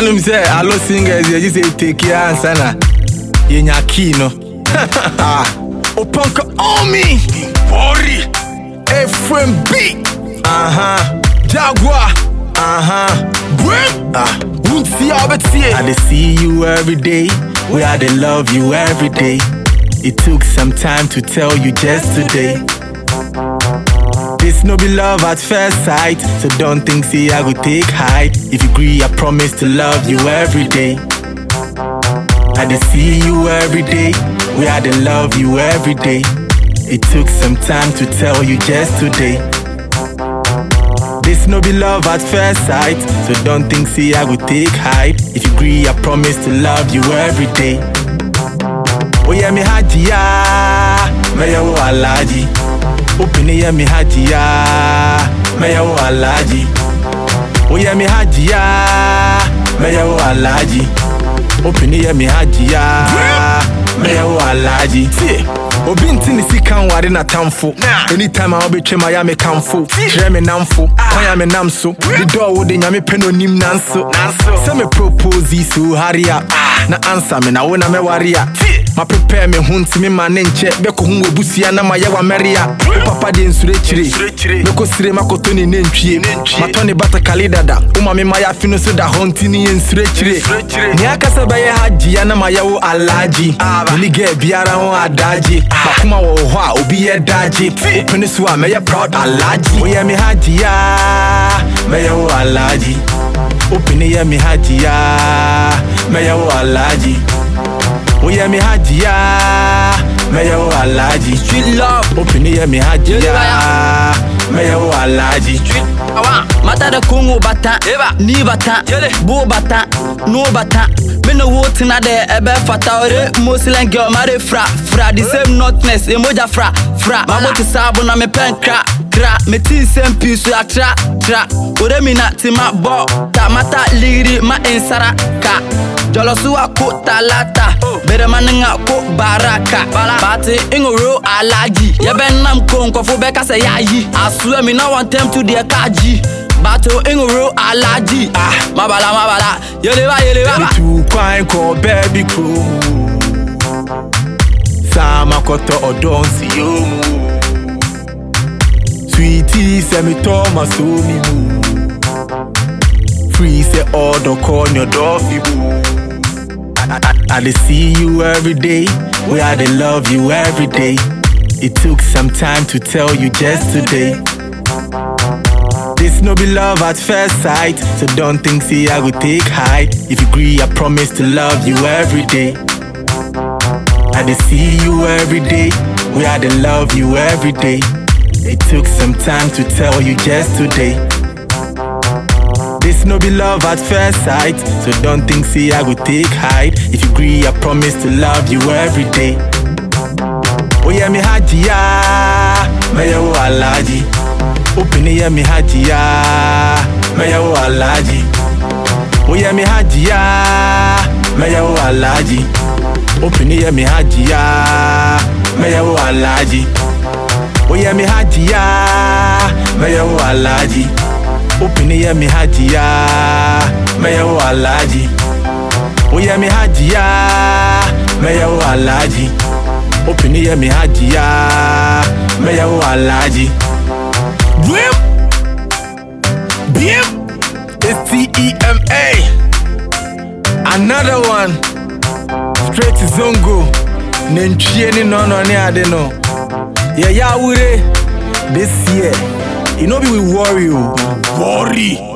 Anum sɛ alo singers yɛgye sɛ take ansa na yɛnya key no ah opanka omi Worry. FMB aha. Jaguar. Aha. Brim Wunti wobɛtie I dey see you every day. We I dey love you every day. It took some time to tell you just today This no be love at first sight So don't think say I go take height If you agree I promise to love you every day I dey see you every day. We I dey love you every day. It took some time to tell you just today. This no be love at first sight, so don't think say I go take height. If you agree, I promise to love you every day. Oh yeah, me hajiya, me ya alaji. Open ya me hajiya, me ya wo alaji. Yeah, me hajiya, me ya wo alaji. Open ya me hajiya, me ya wo alaji. Tie. Obi nti ne sika nware na tamfo anytime a wobɛtwa ma yɛ me kamfo kyerɛ me namfo kwan a me nam so de dɔɔ wo de nyame pɛ no onim nanso sɛ me propose so hare a na ansa me na wo na mɛware a maprepare me ho ntimi ma ne nkyɛ bɛkɔ wɔ busua na mayɛ wamɛre a wo papa deɛ nsurekyire mɛkɔsire mɛkɔ sire makɔtɔ ne nantwie matɔ ne batakale dada. Woma me mayɛ afe no so da hɔ nti ne yɛ nsurekyire nea sɛ bɛyɛ hagyea na mayɛ wo alagye mene gɛ biara ho adagye makoma wɔ wo hɔ a obi yɛ dagye wopene so a mɛyɛ proud alagye woyɛ me hagyea mɛyɛ wo alagye wopene yɛ me hagyea mɛyɛwo alaji woyɛ me hajiya mɛyɛwo alaji opini yɛ me hajiya. Mɛyɛwo alaji mata da kongo bata. Ni bata. Bo bata. No bata. Mena wo tena dɛ ɛbɛ fata. Ore muslim girl mare fra. Fra the same notness. Emoja fra. Fra. Mabo te saabo na Me nkra kra. Meti nsɛm pii so atra tra ore mina tema bɔ ta mata ligiri ma nsara ka. Jolo suwa talata Bere maninga ko baraka. Bate ingoro alaji Yebe nam ko nkofu beka se yayi. I swear me no want them to their kaji. Bato ingoro alaji Ah, mabala mabala. Yeleba yeleba Baby too kwa inko baby crew Sama koto odon si yo. Sweetie se mi to ma so mu. Free say odo konyo do fi mu. I, dey see you every day We I dey love you every day It took some time to tell you just today This no be love at first sight, so don't think say I go take height. If you agree, I promise to love you every day. I dey see you every day, we I dey love you every day. It took some time to tell you just today. This no be love at first sight, so don't think say I go take hide. If you agree, I promise to love you every day. Oh yeah, me hajiya, me wo alaji. Open yeah, me hajiya, me ya wo alaji. Oh yeah, me hajiya, me wo alaji. Open yeah, me hajiya, me ya wo alaji. Oh yeah, me hajiya, me ya wo alaji. Open ya mi hajiya Meya wo alaji Oya mi hajiya Meya wo alaji Open mi hajiya Meya wo alaji Bim Bim A-T-E-M-A Another one Straight Zongo. Nenchie ni nono ni adeno. Yeah, yeah, ure This year. You know, we worry you. Worry.